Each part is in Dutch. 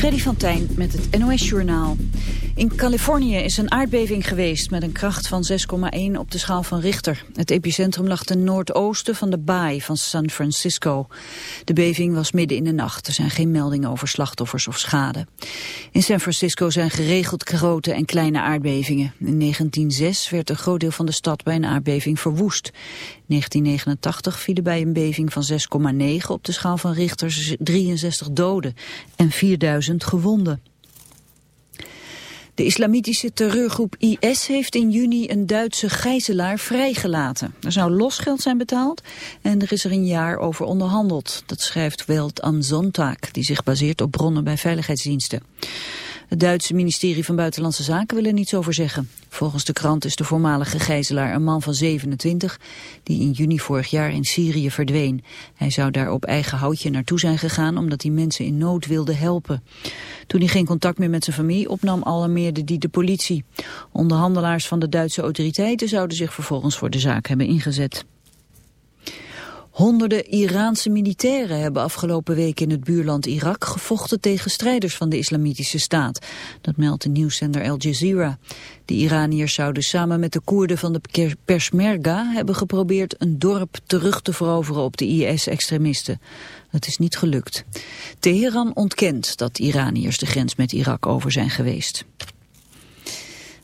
Freddy van Tijn met het NOS-journaal. In Californië is een aardbeving geweest met een kracht van 6,1 op de schaal van Richter. Het epicentrum lag ten noordoosten van de baai van San Francisco. De beving was midden in de nacht. Er zijn geen meldingen over slachtoffers of schade. In San Francisco zijn geregeld grote en kleine aardbevingen. In 1906 werd een groot deel van de stad bij een aardbeving verwoest. In 1989 vielen bij een beving van 6,9 op de schaal van Richter 63 doden en 4000 gewonden. De islamitische terreurgroep IS heeft in juni een Duitse gijzelaar vrijgelaten. Er zou losgeld zijn betaald en er is er een jaar over onderhandeld. Dat schrijft Welt am Sonntag, die zich baseert op bronnen bij veiligheidsdiensten. Het Duitse ministerie van Buitenlandse Zaken wil er niets over zeggen. Volgens de krant is de voormalige gijzelaar een man van 27... die in juni vorig jaar in Syrië verdween. Hij zou daar op eigen houtje naartoe zijn gegaan... omdat hij mensen in nood wilde helpen. Toen hij geen contact meer met zijn familie opnam... alarmeerde die de politie. Onderhandelaars van de Duitse autoriteiten... zouden zich vervolgens voor de zaak hebben ingezet. Honderden Iraanse militairen hebben afgelopen week in het buurland Irak gevochten tegen strijders van de islamitische staat. Dat meldt de nieuwszender Al Jazeera. De Iraniërs zouden samen met de Koerden van de Peshmerga hebben geprobeerd een dorp terug te veroveren op de IS-extremisten. Het is niet gelukt. Teheran ontkent dat Iraniërs de grens met Irak over zijn geweest.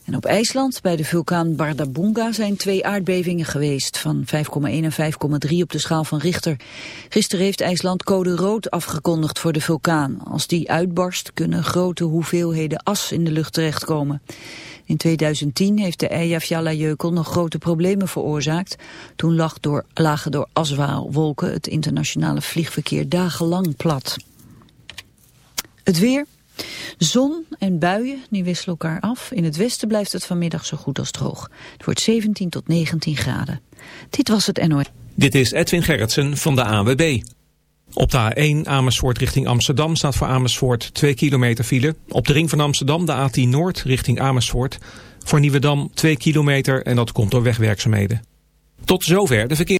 En op IJsland, bij de vulkaan Bardabunga, zijn twee aardbevingen geweest van 5,1 en 5,3 op de schaal van Richter. Gisteren heeft IJsland code rood afgekondigd voor de vulkaan. Als die uitbarst kunnen grote hoeveelheden as in de lucht terechtkomen. In 2010 heeft de Eyjafjallajökull nog grote problemen veroorzaakt. Toen lag door, lagen door aswaalwolken het internationale vliegverkeer dagenlang plat. Het weer... Zon en buien, die wisselen elkaar af. In het westen blijft het vanmiddag zo goed als droog. Het wordt 17 tot 19 graden. Dit was het NOS. Dit is Edwin Gerritsen van de AWB. Op de A1 Amersfoort richting Amsterdam staat voor Amersfoort 2 kilometer file. Op de ring van Amsterdam de A10 Noord richting Amersfoort. Voor Nieuwedam 2 kilometer en dat komt door wegwerkzaamheden. Tot zover de verkeer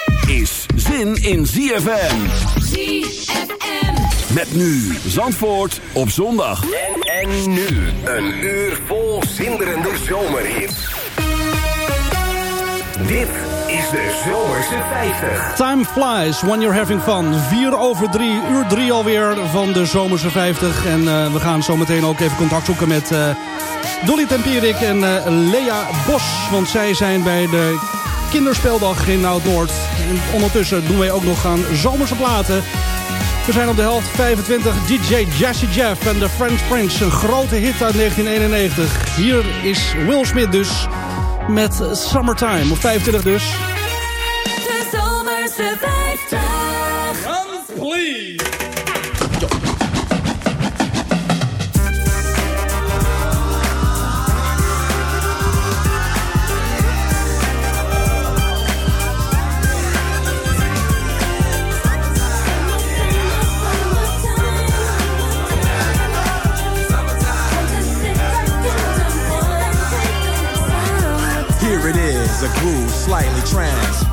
Is zin in ZFM. ZFM. Met nu Zandvoort op zondag. En, en nu een uur vol zinderende zomerhits. Dit is de Zomerse 50. Time flies when you're having fun. 4 over 3, uur 3 alweer van de Zomerse 50. En uh, we gaan zo meteen ook even contact zoeken met uh, Dolly Tempierik en uh, Lea Bos. Want zij zijn bij de kinderspeldag in Oud-Noord. En ondertussen doen wij ook nog aan zomerse platen. We zijn op de helft 25 DJ Jesse Jeff en The French Prince. Een grote hit uit 1991. Hier is Will Smith dus met Summertime. Op 25 dus. De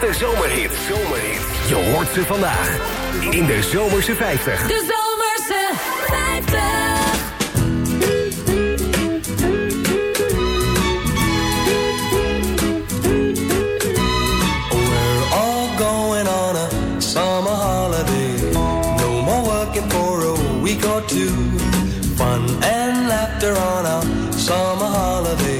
grootste zomerhit. Zomerhit. Je hoort ze vandaag. In de Zomerse 50. De Zomerse 50. We're all going on a summer holiday. No more working for a week or two. Fun and laughter on a summer holiday.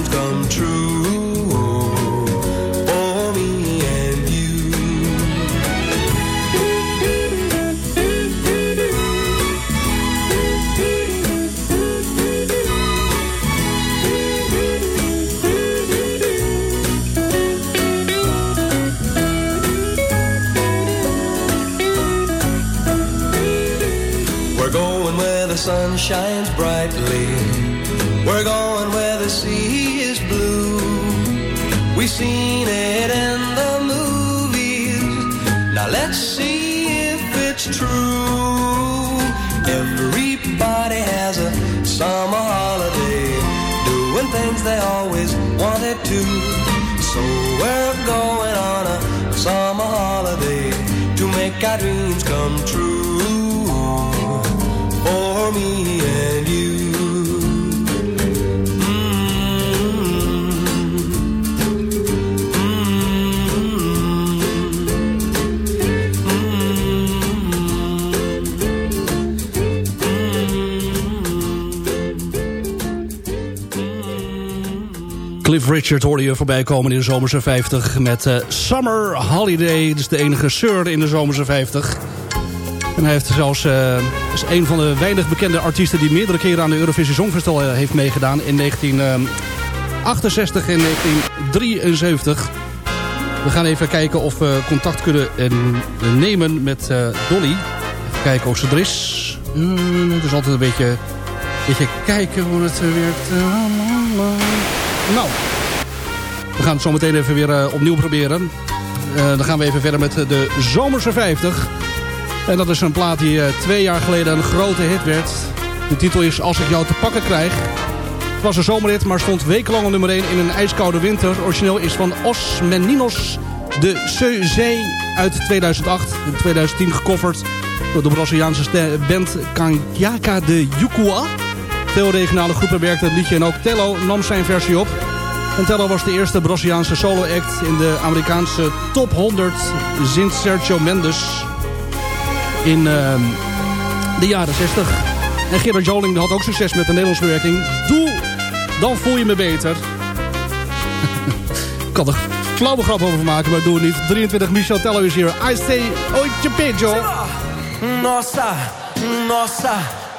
seen it in the movies. Now let's see if it's true. Everybody has a summer holiday, doing things they always wanted to. So we're going on a summer holiday to make our dreams come true. For me Richard hoorde je voorbij komen in de Zomerse 50 met uh, Summer Holiday. Is de enige sir in de Zomerse 50. En hij heeft zelfs, uh, is een van de weinig bekende artiesten... die meerdere keren aan de Eurovisie Songfestival uh, heeft meegedaan. In 1968 en 1973. We gaan even kijken of we contact kunnen nemen met Dolly. Even kijken of ze er is. Mm, het is altijd een beetje, beetje kijken hoe het werkt. Nou, we gaan het zo meteen even weer uh, opnieuw proberen. Uh, dan gaan we even verder met de Zomerse 50. En dat is een plaat die twee jaar geleden een grote hit werd. De titel is Als ik jou te pakken krijg. Het was een zomerhit, maar stond wekenlang op nummer 1 in een ijskoude winter. Origineel is van Os Meninos de Seuzee uit 2008. In 2010 gecoverd door de Braziliaanse band Kanjaka de Yukua. Veel regionale groepen werkten het liedje en ook Tello nam zijn versie op. En Tello was de eerste Braziliaanse solo-act in de Amerikaanse top 100 sinds Sergio Mendes in uh, de jaren 60. En Gerard Joling had ook succes met de Nederlandse bewerking. Doe, dan voel je me beter. Ik kan er flauwe grap over maken, maar doe het niet. 23 Michel Tello is hier. I say, oitje pejo. Nossa, nossa.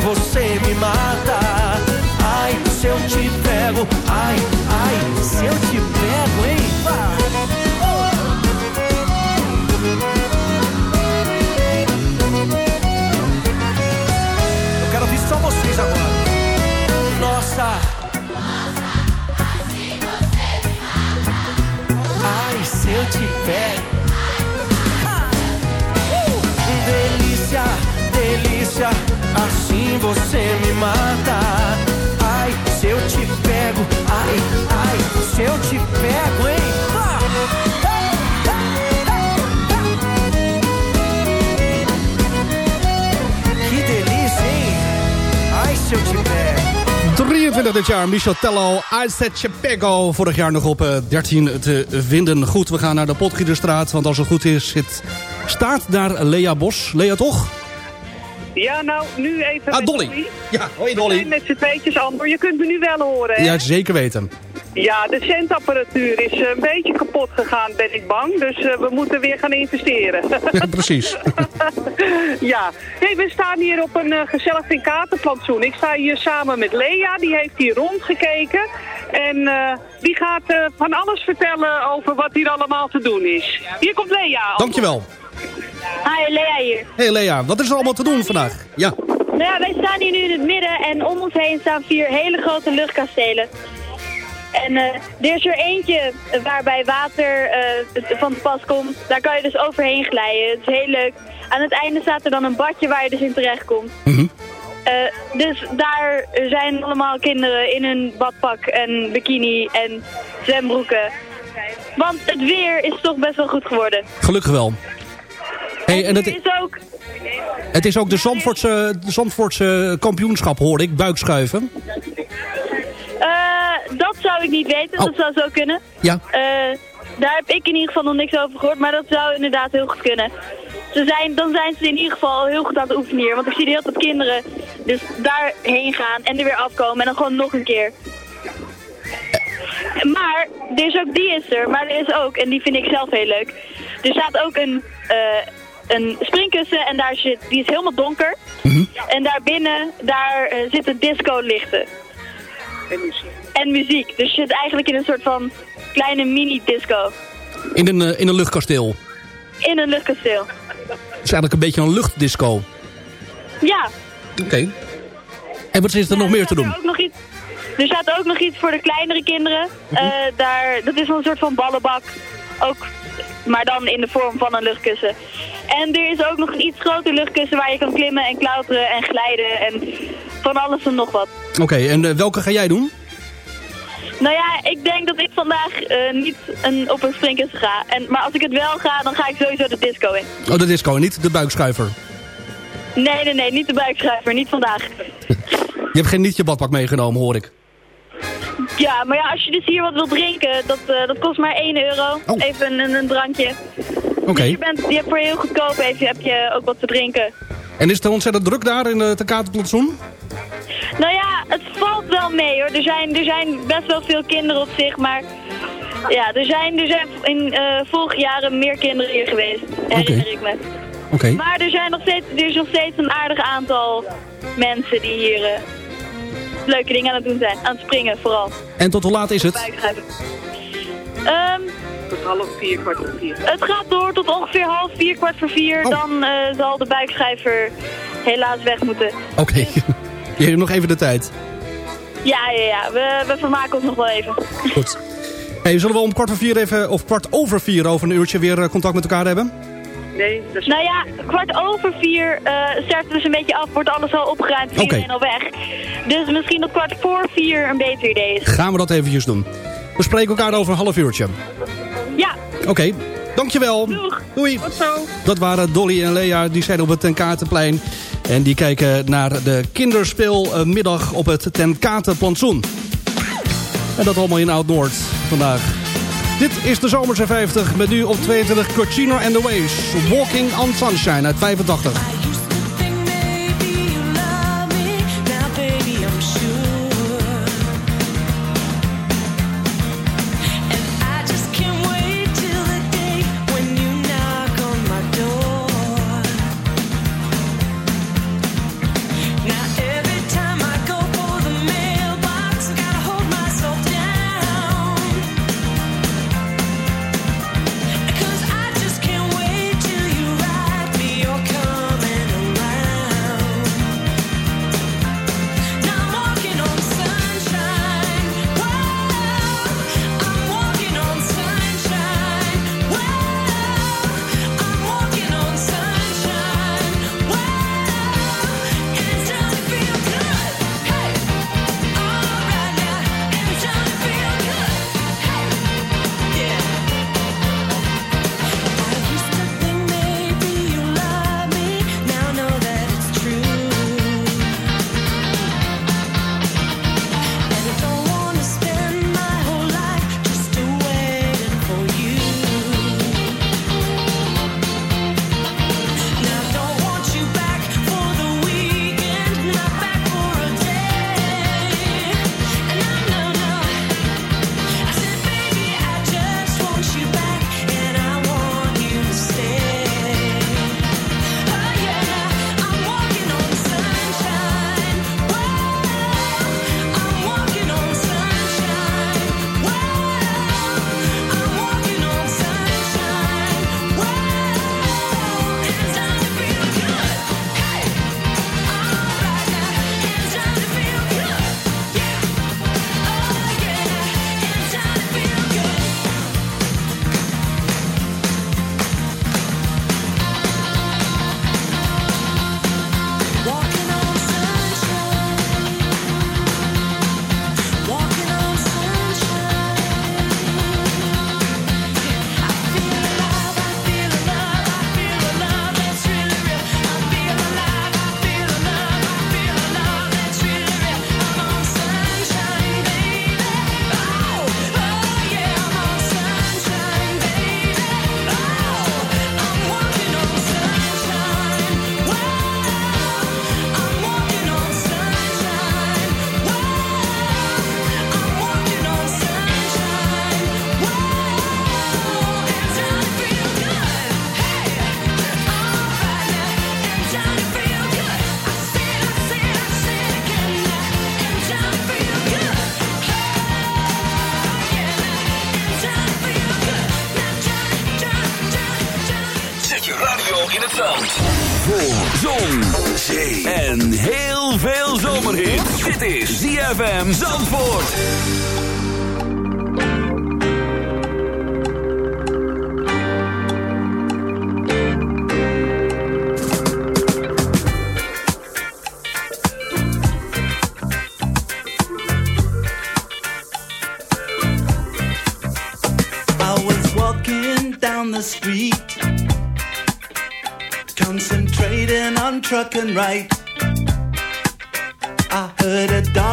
você me mata. Ai, se eu te pego, ai, ai, se eu te pego, hein? Eu quero ouvir só vocês agora. Nossa. Ai, se eu te pego. Você me mata. Ai, se eu te pego, ai, ai, se eu te pego, hein? Ah! Que delícia, hein? Ai, se eu te pego. 22 dit jaar, Michel Tello, Said Chapego. Vorig jaar nog op uh, 13 te vinden. Goed, we gaan naar de Potgieterstraat, want als het goed is, zit, staat daar Lea Bos. Lea, toch? Ja, nou, nu even ah, Dolly. Dolly. Ja, hoi Dolly. Met z'n tweetjes, Andor. Je kunt me nu wel horen, hè? Ja, zeker weten. Ja, de centapparatuur is een beetje kapot gegaan, ben ik bang. Dus uh, we moeten weer gaan investeren. Ja, precies. ja, hey, we staan hier op een uh, gezellig vinkatenplantsoen. Ik sta hier samen met Lea, die heeft hier rondgekeken. En uh, die gaat van alles vertellen over wat hier allemaal te doen is. Hier komt Lea. Dankjewel. Hi, Lea hier. Hey Lea, wat is er allemaal te doen vandaag? Ja. Nou ja, wij staan hier nu in het midden en om ons heen staan vier hele grote luchtkastelen. En uh, er is er eentje waarbij water uh, van de pas komt. Daar kan je dus overheen glijden. Het is heel leuk. Aan het einde staat er dan een badje waar je dus in terecht komt. Mm -hmm. uh, dus daar zijn allemaal kinderen in hun badpak en bikini en zwembroeken. Want het weer is toch best wel goed geworden. Gelukkig wel. Hey, en het is ook... Het is ook de Zandvoortse, de Zandvoortse kampioenschap, hoor ik, buikschuiven. Uh, dat zou ik niet weten, oh. dat zou zo kunnen. Ja. Uh, daar heb ik in ieder geval nog niks over gehoord, maar dat zou inderdaad heel goed kunnen. Ze zijn, dan zijn ze in ieder geval heel goed aan het oefenen hier. Want ik zie de hele tijd kinderen dus daarheen gaan en er weer afkomen en dan gewoon nog een keer. Maar, er is ook die is er, maar er is ook, en die vind ik zelf heel leuk. Er staat ook een, uh, een springkussen en daar zit, die is helemaal donker. Mm -hmm. En daarbinnen, daar uh, zitten disco-lichten. En muziek. En muziek. Dus je zit eigenlijk in een soort van kleine mini-disco. In een, uh, in een luchtkasteel? In een luchtkasteel. Het is eigenlijk een beetje een luchtdisco. Ja. Oké. Okay. En wat is er ja, nog meer te doen? Er, ook nog iets, er staat ook nog iets voor de kleinere kinderen. Mm -hmm. uh, daar, dat is een soort van ballenbak. Ook, maar dan in de vorm van een luchtkussen. En er is ook nog een iets groter luchtkussen waar je kan klimmen en klauteren en glijden en van alles en nog wat. Oké, okay, en uh, welke ga jij doen? Nou ja, ik denk dat ik vandaag uh, niet een, op een springkussen ga. En, maar als ik het wel ga, dan ga ik sowieso de disco in. Oh, de disco, niet de buikschuiver? Nee, nee, nee, niet de buikschuiver, niet vandaag. je hebt geen niet je badpak meegenomen, hoor ik. Ja, maar ja, als je dus hier wat wilt drinken, dat, uh, dat kost maar 1 euro. Oh. Even een, een drankje. Oké. Okay. Dus je, bent, je hebt voor heel goedkoop even, heb je ook wat te drinken. En is het ontzettend druk daar in het Katerplantsoen? Nou ja, het valt wel mee hoor. Er zijn, er zijn best wel veel kinderen op zich, maar ja, er zijn, er zijn in uh, vorige jaren meer kinderen hier geweest, herinner okay. ik me. Oké. Okay. Maar er, zijn nog steeds, er is nog steeds een aardig aantal mensen die hier uh, leuke dingen aan het doen zijn. Aan het springen vooral. En tot hoe laat is het? Um, tot half vier, kwart voor vier. Het gaat door tot ongeveer half vier, kwart voor vier. Oh. Dan uh, zal de buikschrijver helaas weg moeten. Oké. Okay. Je hebt nog even de tijd. Ja, ja, ja. We, we vermaken ons nog wel even. Goed. Hey, zullen we om kwart voor vier even, of kwart over vier over een uurtje weer contact met elkaar hebben? Nee, dat is Nou ja, kwart over vier uh, sterft dus een beetje af, wordt alles al opgeruimd, iedereen al weg. Dus misschien dat kwart voor vier een beter idee is. Gaan we dat eventjes doen. We spreken elkaar over een half uurtje. Ja. Oké, okay. dankjewel. Doeg. Doei. Tot zo. Dat waren Dolly en Lea, die zijn op het Tenkatenplein. En die kijken naar de kinderspeelmiddag op het Tenkatenplantsoen. En dat allemaal in Oud-Noord vandaag. Dit is de Zomerse 50 met nu op 22 Cochino and the Waves. Walking on Sunshine uit 85. ZFM Zandvoort. I was walking down the street, concentrating on trucking right.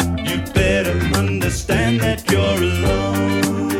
You better understand that you're alone.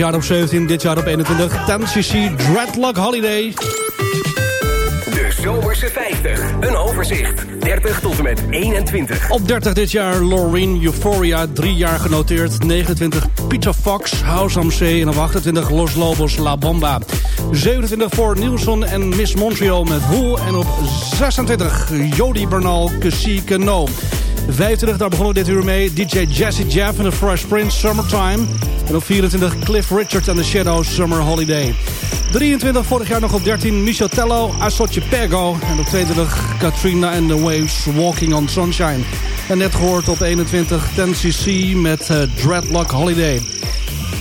Jaar op 17, dit jaar op 21. 10cc Dreadlock Holiday. De Zomerse 50. Een overzicht. 30 tot en met 21. Op 30 dit jaar Loreen Euphoria, drie jaar genoteerd. 29 Peter Fox, House See. En op 28 Los Lobos La Bomba. 27 voor Nielsen en Miss Montreal met Who. En op 26 Jody Bernal, Cassie Cano. 25, daar begonnen we dit uur mee. DJ Jesse Jeff en The Fresh Prince, Summertime. En op 24 Cliff Richard en The Shadows, Summer Holiday. 23 vorig jaar nog op 13 Michel Tello, Asotje Pego. En op 22 Katrina and the Waves, Walking on Sunshine. En net gehoord op 21 10cc met eh, Dreadlock Holiday.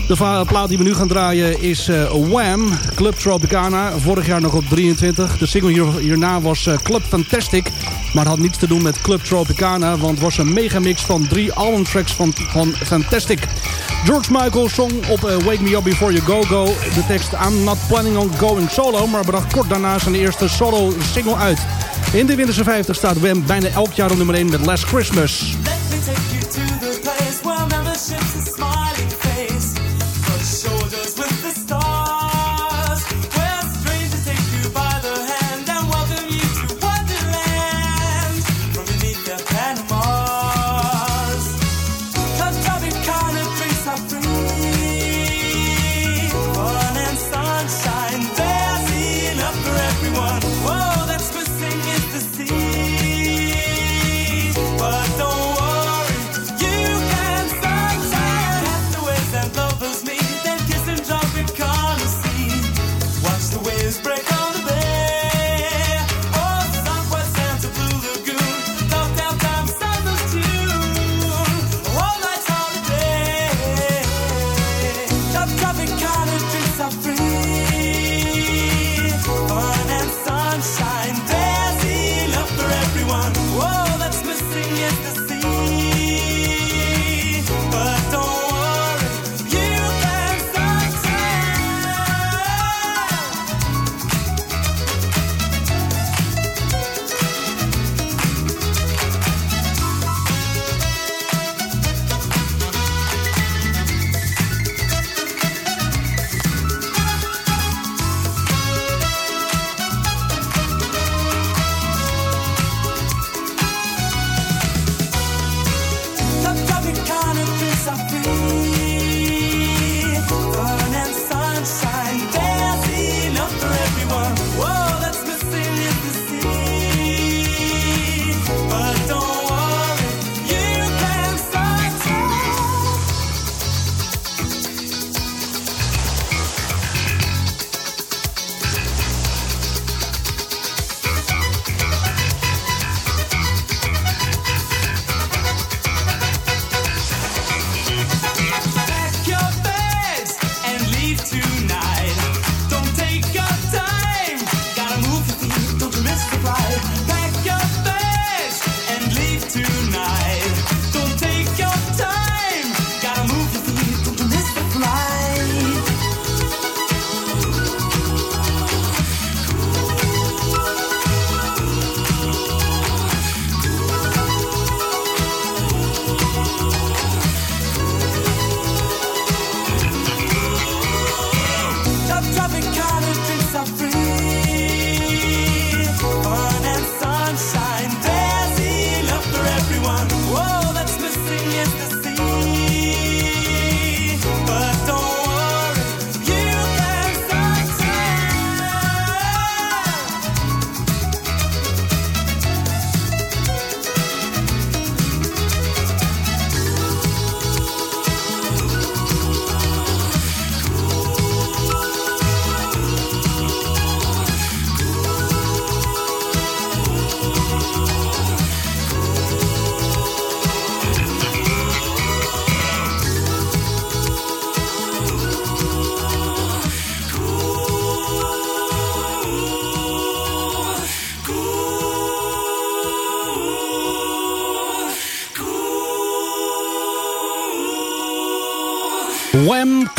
De plaat die we nu gaan draaien is eh, Wham! Club Tropicana. Vorig jaar nog op 23. De single hier, hierna was eh, Club Fantastic. Maar had niets te doen met Club Tropicana. Want was een megamix van drie albumtracks van, van Fantastic. George Michael zong op eh, Wake Me Up Before You Go Go de tekst I'm Not Planning On Going Solo. Maar bracht kort daarna zijn eerste solo single uit. In de winterse 50 staat Wham bijna elk jaar op nummer 1 met Last Christmas.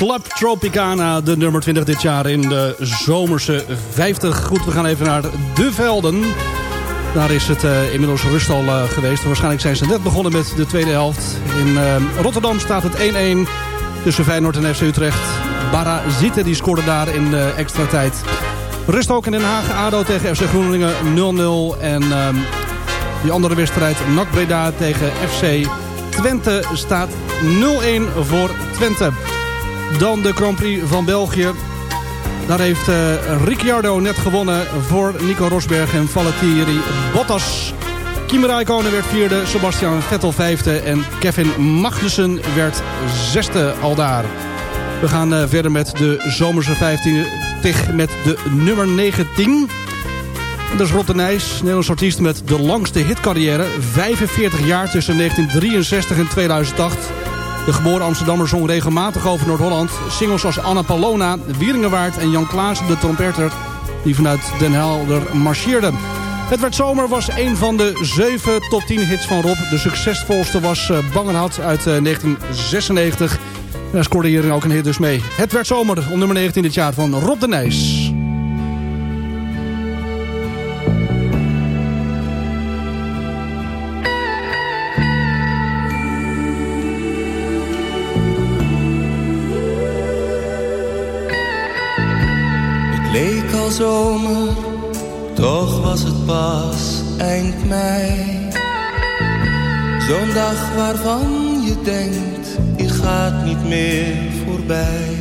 Club Tropicana, de nummer 20 dit jaar in de zomerse 50. Goed, we gaan even naar de velden. Daar is het eh, inmiddels rust al eh, geweest. Waarschijnlijk zijn ze net begonnen met de tweede helft. In eh, Rotterdam staat het 1-1 tussen Feyenoord en FC Utrecht. Barazite die scoorde daar in de extra tijd. Rust ook in Den Haag. ADO tegen FC Groeningen 0-0. En ehm, die andere wedstrijd NAC Breda tegen FC Twente staat 0-1 voor Twente. Dan de Grand Prix van België. Daar heeft eh, Ricciardo net gewonnen voor Nico Rosberg en Valtteri Bottas. Kimi Räikkönen werd vierde, Sebastian Vettel vijfde en Kevin Magnussen werd zesde al daar. We gaan eh, verder met de zomerse 15 met de nummer 19. Dat is Rotte Nijs, Nederlands artiest met de langste hitcarrière. 45 jaar tussen 1963 en 2008. De geboren Amsterdammer zong regelmatig over Noord-Holland. Singles als Anna Palona, Wieringenwaard en Jan Klaas, de trompetter... die vanuit Den Helder marcheerde. Het werd zomer was een van de zeven top 10 hits van Rob. De succesvolste was uh, Bangenhad uit uh, 1996. Daar scoorde hier ook een hit dus mee. Het werd zomer op nummer 19 dit jaar van Rob de Nijs. Zomer, toch was het pas eind mei. Zo'n dag waarvan je denkt, die gaat niet meer voorbij.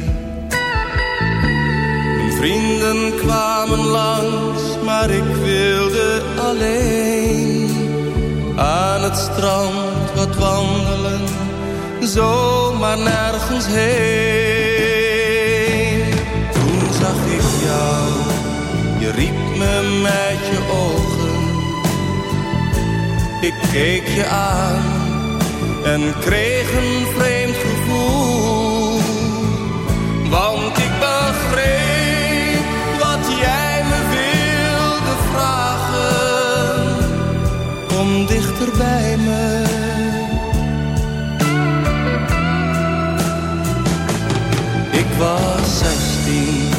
Mijn vrienden kwamen langs, maar ik wilde alleen. Aan het strand wat wandelen, zomaar nergens heen. Je riep me met je ogen. Ik keek je aan en kreeg een vreemd gevoel. Want ik begreep wat jij me wilde vragen. Kom dichter bij me. Ik was zestien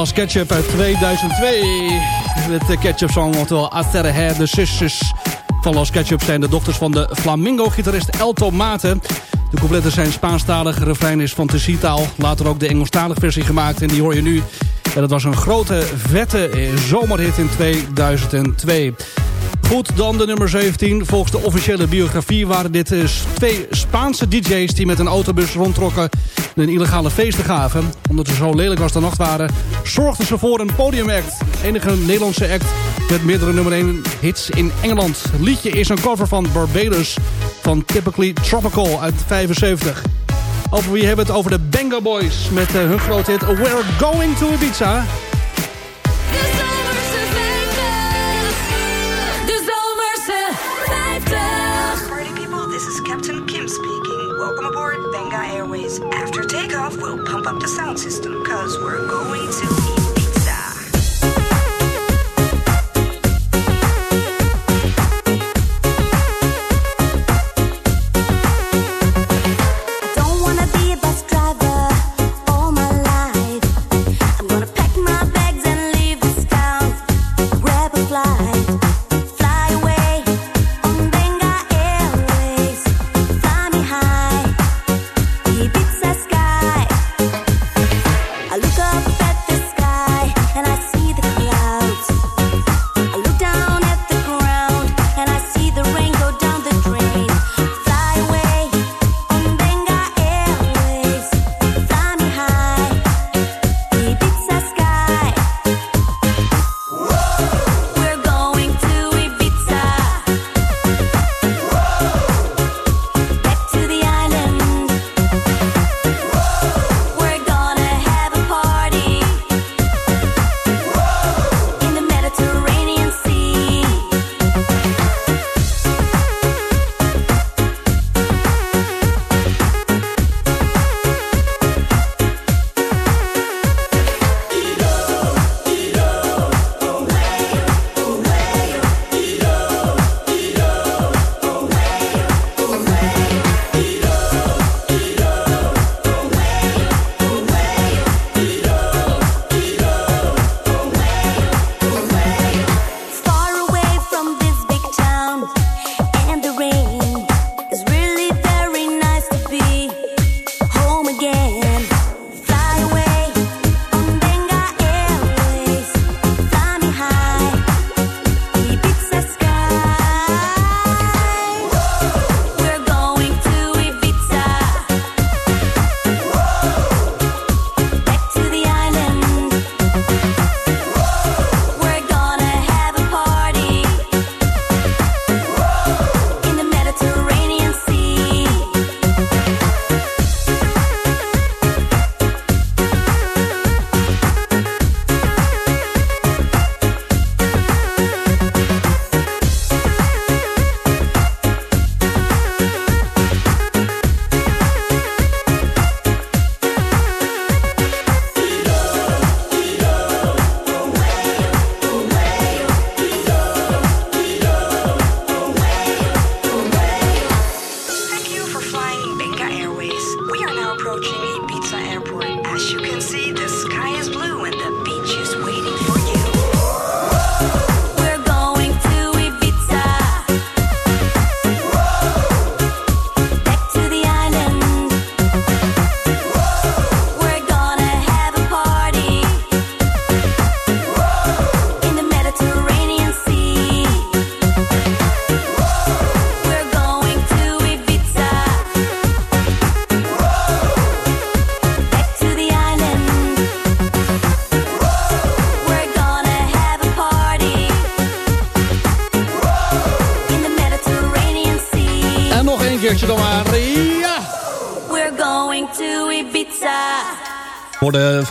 Dallas Ketchup uit 2002. Het Ketchup song, oftewel Asterre de zusjes van Los Ketchup zijn de dochters van de Flamingo-gitarist Elto Mate. De coupletten zijn Spaanstalig, refrein is fantasitaal. Later ook de Engelstalige versie gemaakt en die hoor je nu. En dat was een grote, vette zomerhit in 2002. Goed, dan de nummer 17. Volgens de officiële biografie waren dit eh, twee Spaanse DJ's... die met een autobus rondtrokken en een illegale feesten gaven. Omdat ze zo lelijk als de nacht waren... zorgden ze voor een podiumact. Enige Nederlandse act met meerdere nummer 1 hits in Engeland. Liedje is een cover van Barbados van Typically Tropical uit 75. Over wie hebben we het over de Benga Boys met eh, hun grote hit We're Going to Ibiza... up the sound system, cause we're going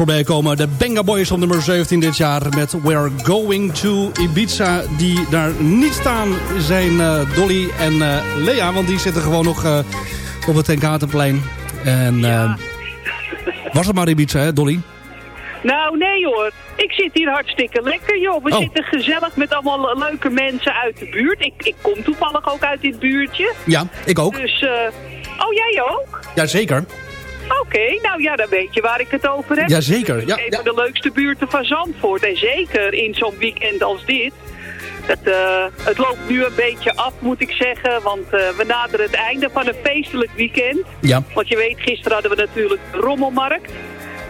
voorbij komen de Benga Boys op nummer 17 dit jaar met We're Going to Ibiza. Die daar niet staan zijn eh, Dolly en eh, Lea, want die zitten gewoon nog eh, op het Tenkatenplein. En eh, was het maar Ibiza, hè Dolly? Nou, nee hoor. Ik zit hier hartstikke lekker, joh. We Oh. zitten gezellig met allemaal leuke mensen uit de buurt. Ik, ik kom toevallig ook uit dit buurtje. Ja, ik ook. Dus, oh, jij ook? Jazeker. Oké, nou ja, dan weet je waar ik het over heb. Jazeker, ja, Een van de leukste buurten van Zandvoort. En zeker in zo'n weekend als dit. Het, eh, het loopt nu een beetje af, moet ik zeggen. Want eh, we naderen het einde van een feestelijk weekend. Ja. Want je weet, gisteren hadden we natuurlijk de rommelmarkt.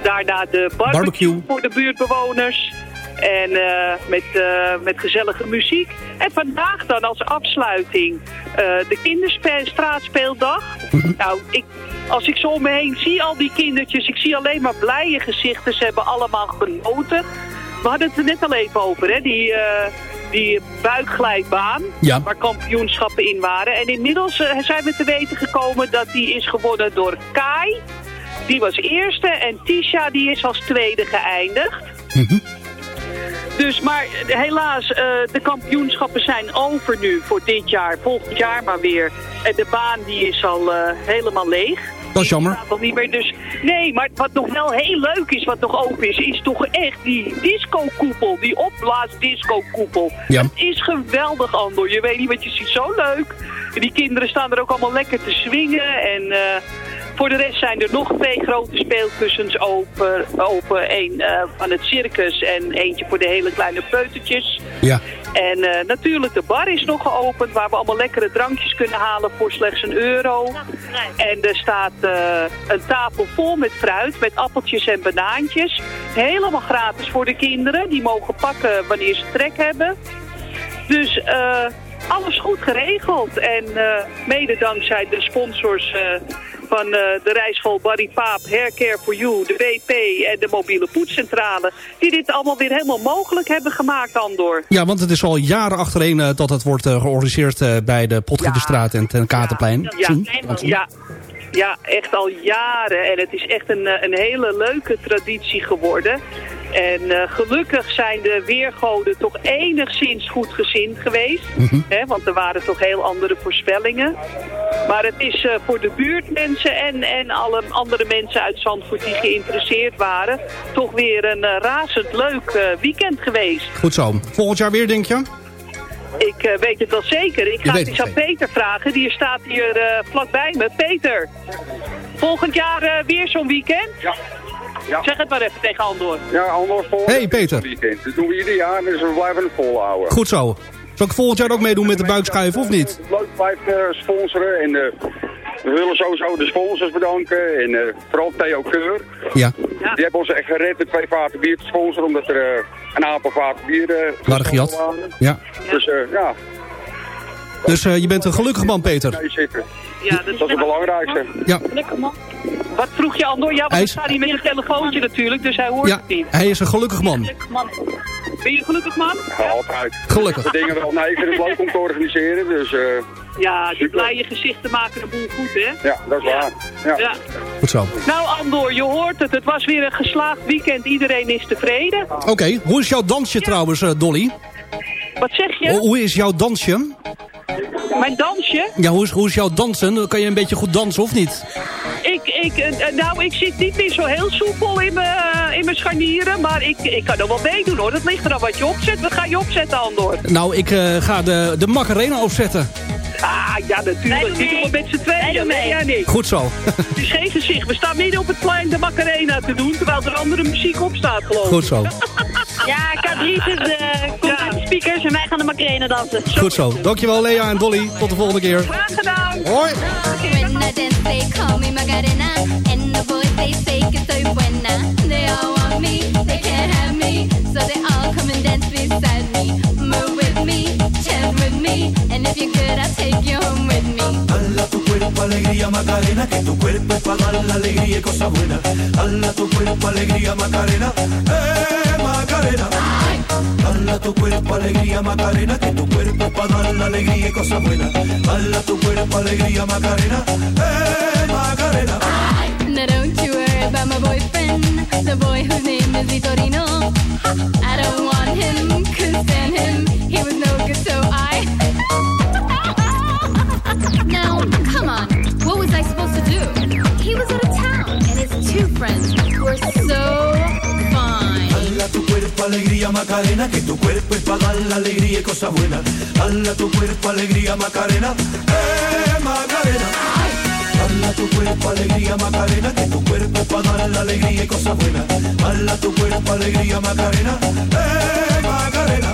Daarna de barbecue, Barbecue. voor de buurtbewoners. En eh, met, met gezellige muziek. En vandaag dan als afsluiting de kinderstraatspeeldag. Nou, ik, als ik zo om me heen zie al die kindertjes, ik zie alleen maar blije gezichten. Ze hebben allemaal genoten. We hadden het er net al even over, hè? Die, eh, die buikglijbaan, Ja. waar kampioenschappen in waren. En inmiddels eh, zijn we te weten gekomen dat die is gewonnen door Kai. Die was eerste en Tisha die is als tweede geëindigd. Dus, maar helaas, eh, de kampioenschappen zijn over nu voor dit jaar. Volgend jaar maar weer. En de baan die is al helemaal leeg. Dat is jammer. Nog niet meer, dus nee, maar wat nog wel heel leuk is, wat nog open is, is toch echt die disco-koepel, die opblaas-disco-koepel. Ja. Het is geweldig, Andor. Je weet niet wat je ziet, zo leuk. En die kinderen staan er ook allemaal lekker te swingen en... eh, voor de rest zijn er nog twee grote speelkussens open. open. Eén eh, van het circus en eentje voor de hele kleine peutertjes. Ja. En eh, natuurlijk, de bar is nog geopend waar we allemaal lekkere drankjes kunnen halen voor slechts een euro. En er staat eh, een tafel vol met fruit, met appeltjes en banaantjes. Helemaal gratis voor de kinderen. Die mogen pakken wanneer ze trek hebben. Dus alles goed geregeld. En mede dankzij de sponsors van eh, de reisschool Barry Paap, Haircare for You, de WP en de mobiele poetscentrale. Die dit allemaal weer helemaal mogelijk hebben gemaakt, Andor. Ja, want het is al jaren achtereen eh, dat het wordt eh, georganiseerd bij de Potgieterstraat en ten Katerplein. Ja, Toen, ja, ja, echt al jaren. En het is echt een, een hele leuke traditie geworden. En eh, gelukkig zijn de weergoden toch enigszins goed gezind geweest. Hè, want er waren toch heel andere voorspellingen. Maar het is eh, voor de buurtmensen en, en alle andere mensen uit Zandvoort die geïnteresseerd waren... toch weer een eh, razend leuk eh, weekend geweest. Goed zo. Volgend jaar weer, denk je? Ik weet het wel zeker. Ik ga het eens aan Peter vragen. Die staat hier eh, vlakbij me. Peter, volgend jaar eh, weer zo'n weekend? Ja. Ja. Zeg het maar even tegen Andor. Ja, anders volgend Hey, Peter. weekend. Dat doen we ieder jaar, dus we blijven het volhouden. Goed zo. Zal ik volgend jaar ook meedoen met de buikschuiven of niet? Leuk blijft eh, sponsoren en eh, we willen sowieso de sponsors bedanken en eh, vooral Theo Keur. Ja. Die hebben ons echt gered met twee vaten bier te sponsoren, omdat er een aantal vaten bier Waren gejat. Ja. Dus eh, ja, Dus eh, je bent een gelukkig man, Peter. Ja, dat is, Dat is het belangrijkste. Ja. Lekker man. Wat vroeg je Andor? Ja, want Hij ik is- sta hier met een telefoontje natuurlijk, dus hij hoort Ja, het niet. hij is een gelukkig man. Man. Ben je gelukkig man? Ja, altijd. Gelukkig. De dingen wel. Nee, ik vind het leuk om te organiseren, dus eh, Ja, die blije gezichten maken een boel goed, hè? ja, dat is waar. Ja. Ja. Goed zo. Nou Andor, je hoort het. Het was weer een geslaagd weekend. Iedereen is tevreden. Oké, hoe is jouw dansje trouwens, eh, Dolly? Wat zeg je? Hoe- Hoe is jouw dansje? Mijn dansje? Ja, hoe is, hoe is jouw dansen? Kan je een beetje goed dansen of niet? Ik, ik, eh, nou, ik zit niet meer zo heel soepel in mijn, eh, in mijn scharnieren, maar ik, ik kan er wel meedoen hoor. Dat ligt er aan wat je opzet. Wat ga je opzetten, Andor? Nou, ik eh, ga de, de Macarena opzetten. Ah, ja, natuurlijk. Die doen we met z'n tweeën. Nee, ja, niet. Goed zo. Het is geen gezicht. We staan midden op het plein de Macarena te doen, terwijl er andere muziek op staat, geloof ik. Goed zo. Ja, Catrice uh, komt speakers en wij gaan de Macarena dansen. Goed zo. Dankjewel Lea en Dolly. Tot de volgende keer. Graag gedaan. Hoi. When I dance, they call me Macarena. And the boys, they say que soy buena. They all want me, they can't have me. So they all come and dance beside me. Move with me, chant with me. And if you're good, I'll take you home with me. Hala tu cuerpo alegría Macarena, que tu cuerpo es para dar la alegría y cosas buenas. Hala tu cuerpo alegría Macarena, eh Macarena. Tu cuerpo alegría Macarena, que tu cuerpo para dar la alegría y cosas buenas. Tu cuerpo alegría Macarena, eh Macarena. Now don't you worry about my boyfriend, the boy whose name is Vitorino. I don't want him, couldn't stand him. He was no good, so I. now, come on, what was I supposed to do? He was out of town, and his two friends tu cuerpo alegría Macarena, que tu cuerpo es para dar la alegría y cosas buenas. Hala tu cuerpo alegría Macarena, eh Macarena. Bala tu cuerpo, alegría, Macarena, que tu cuerpo es para dar la alegría y cosas buenas. Bala tu cuerpo, alegría, Macarena, eh, Macarena.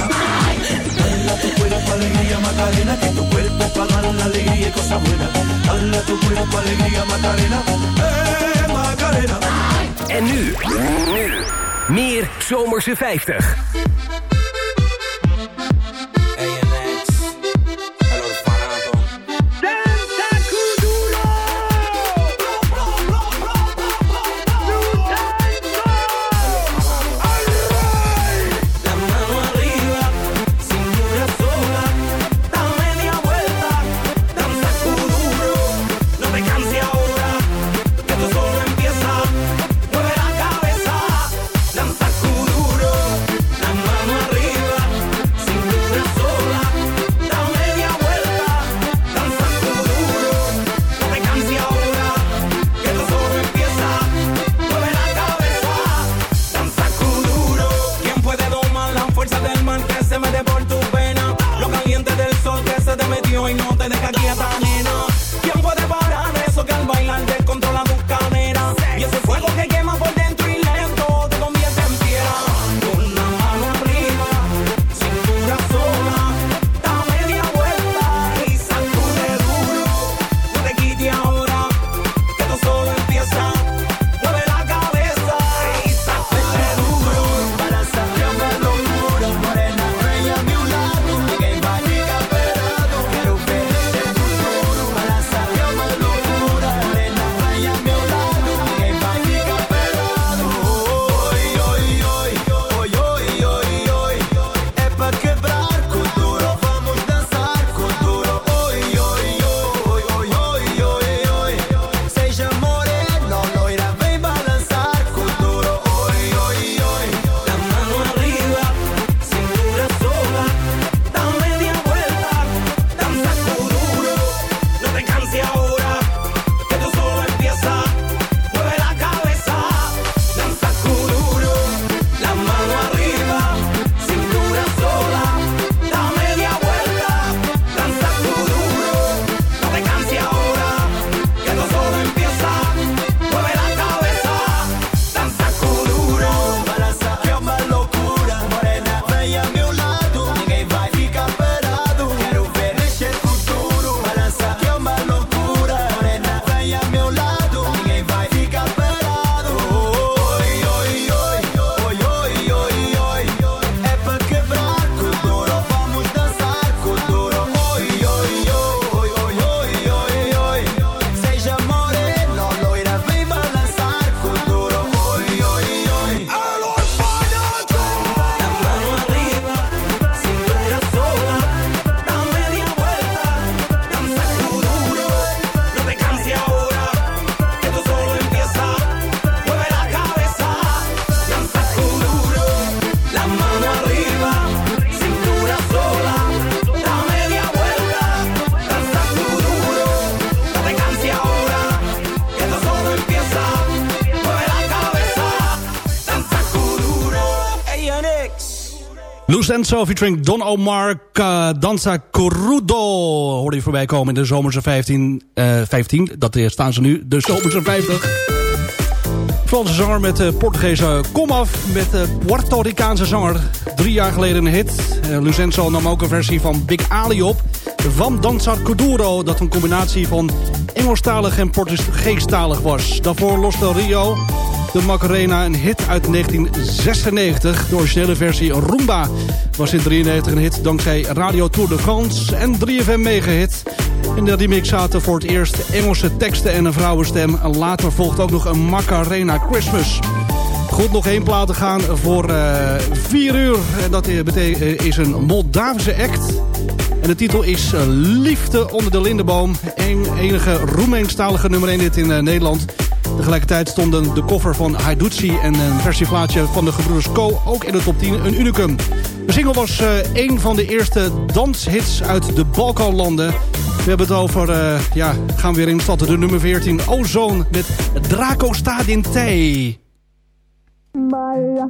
Alegría, Macarena, que tu cuerpo es para dar la alegría y cosas buenas. Bala tu cuerpo, alegría, Macarena, eh, Macarena. En nu, nu, meer Zomerse 50. Metió y Lucenzo featuring Don Omar, uh, Danza Corrudo. Hoorde je voorbij komen in de zomerse 15. eh 15, dat staan ze nu, de zomerse 50. Franse zanger met de Portugese komaf met de Puerto Ricaanse zanger. Drie jaar geleden een hit. Eh, Lucenzo nam ook een versie van Big Ali op. Van Danza Corrudo, dat een combinatie van Engelstalig en Portugeestalig was. Daarvoor loste Rio de Macarena, een hit uit 1996. De originele versie Roomba was in 93 een hit dankzij Radio Tour de France en 3FM megahit. In de remix zaten voor het eerst Engelse teksten en een vrouwenstem. En later volgt ook nog een Macarena Christmas. Goed, nog één plaat te gaan voor eh 4 uur. En dat eh, is een Moldavische act. En de titel is eh, Liefde onder de lindenboom. Een enige Roemeenstalige nummer 1 hit in Nederland. Tegelijkertijd stonden de koffer van Haiduzi en een versieplaatje van de gebroeders Co. ook in de top 10 een unicum. De single was eh, een van de eerste danshits uit de Balkanlanden. We hebben het over, eh, ja, gaan we weer in de stad, de nummer 14, Ozone met Draco staat in Maya,